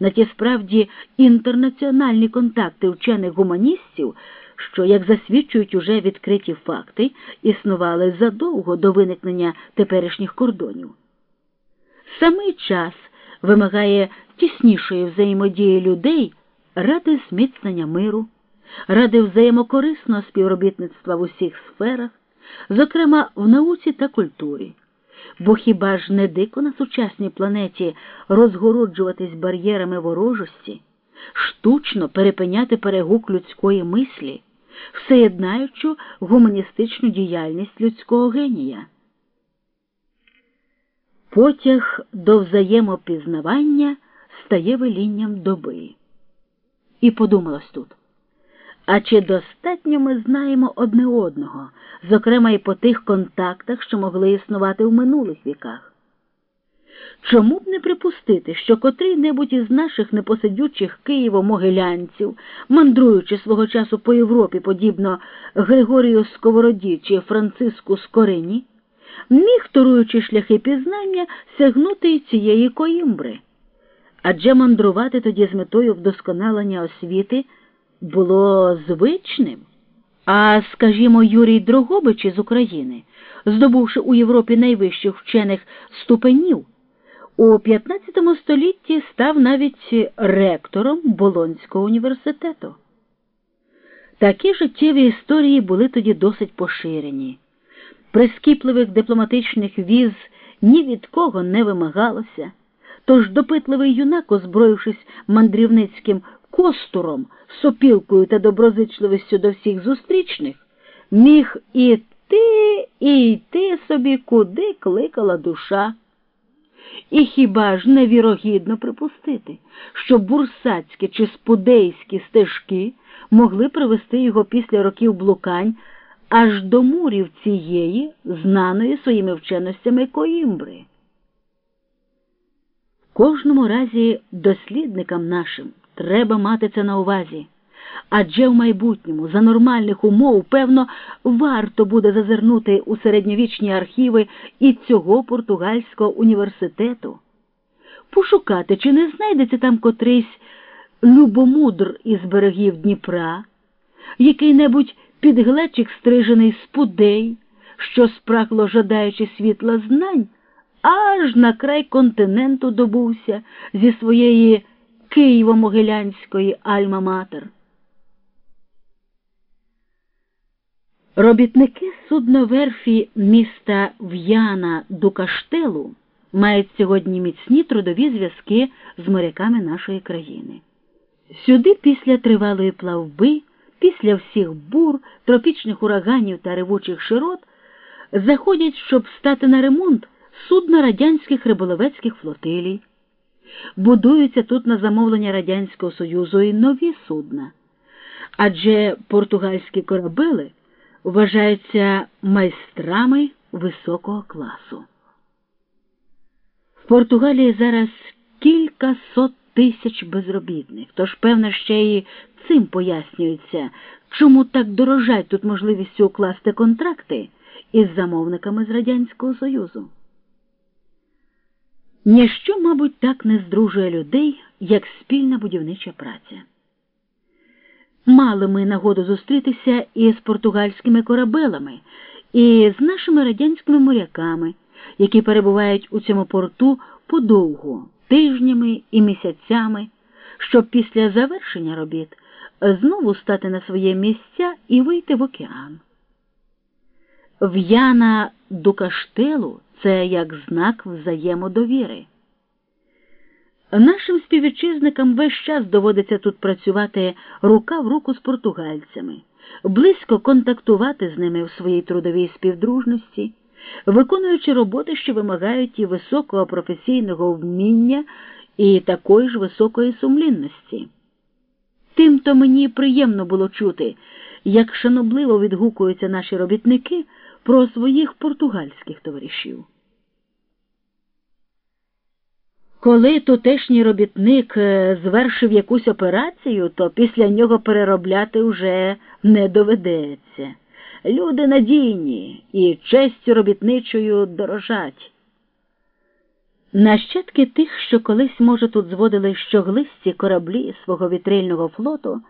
на ті справді інтернаціональні контакти вчених гуманістів, що, як засвідчують уже відкриті факти, існували задовго до виникнення теперішніх кордонів. Самий час вимагає тіснішої взаємодії людей ради зміцнення миру, ради взаємокорисного співробітництва в усіх сферах, зокрема в науці та культурі. Бо хіба ж не дико на сучасній планеті розгороджуватись бар'єрами ворожості, штучно перепиняти перегук людської мислі, всеєднаючу гуманістичну діяльність людського генія? Потяг до взаємопізнавання стає велінням доби. І подумалось тут. А чи достатньо ми знаємо одне одного, зокрема і по тих контактах, що могли існувати в минулих віках? Чому б не припустити, що котрий-небудь із наших непосидючих Києво-могилянців, мандруючи свого часу по Європі, подібно Григорію Сковороді чи Франциску Скорині, міг, торуючи шляхи пізнання, сягнути й цієї коїмбри? Адже мандрувати тоді з метою вдосконалення освіти було звичним. А, скажімо, Юрій Дрогобич із України, здобувши у Європі найвищих вчених ступенів, у 15 столітті став навіть ректором Болонського університету. Такі життєві історії були тоді досить поширені. Прискіпливих дипломатичних віз ні від кого не вимагалося. Тож допитливий юнак, озброївшись мандрівницьким костуром, сопілкою та доброзичливістю до всіх зустрічних, міг іти і йти собі, куди кликала душа. І хіба ж невірогідно припустити, що бурсацькі чи спудейські стежки могли привести його після років блукань аж до мурів цієї, знаної своїми вченостями коїмбри? Кожному разі дослідникам нашим треба мати це на увазі. Адже в майбутньому за нормальних умов, певно, варто буде зазирнути у середньовічні архіви і цього португальського університету, пошукати, чи не знайдеться там котрийсь любомудр із берегів Дніпра, який-небудь підглечик стрижений спудей, що спрагло жадаючи світла знань, аж на край континенту добувся зі своєї Києво-Могилянської Альма-Матер. Робітники судноверфі міста В'яна до Каштелу мають сьогодні міцні трудові зв'язки з моряками нашої країни. Сюди після тривалої плавби, після всіх бур, тропічних ураганів та ревучих широт заходять, щоб стати на ремонт судна радянських риболовецьких флотилій. Будуються тут на замовлення Радянського Союзу і нові судна, адже португальські корабели вважаються майстрами високого класу. В Португалії зараз кілька сот тисяч безробітних, тож, певно, ще й цим пояснюється, чому так дорожать тут можливістю укласти контракти із замовниками з Радянського Союзу. Ніщо, мабуть, так не здружує людей, як спільна будівнича праця. Мали ми нагоду зустрітися і з португальськими корабелами, і з нашими радянськими моряками, які перебувають у цьому порту подовго, тижнями і місяцями, щоб після завершення робіт знову стати на своє місця і вийти в океан. В'яна до каштелу це як знак взаємодовіри. Нашим співвітчизникам весь час доводиться тут працювати рука в руку з португальцями, близько контактувати з ними в своїй трудовій співдружності, виконуючи роботи, що вимагають і високого професійного вміння, і такої ж високої сумлінності. Тимто мені приємно було чути, як шанобливо відгукуються наші робітники про своїх португальських товаришів. Коли тутешній робітник е, звершив якусь операцію, то після нього переробляти вже не доведеться. Люди надійні і честю робітничою дорожать. Нащадки тих, що колись, може, тут зводили щоглисті кораблі свого вітрильного флоту.